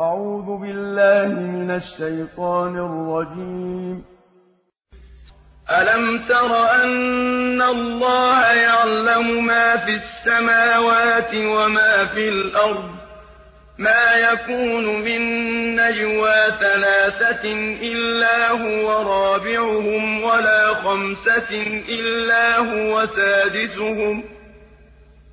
أعوذ بالله من الشيطان الرجيم. ألم تر أن الله يعلم ما في السماوات وما في الأرض؟ ما يكون من نجوى ثلاثة إلا هو رابعهم ولا خمسة إلا هو سادسهم.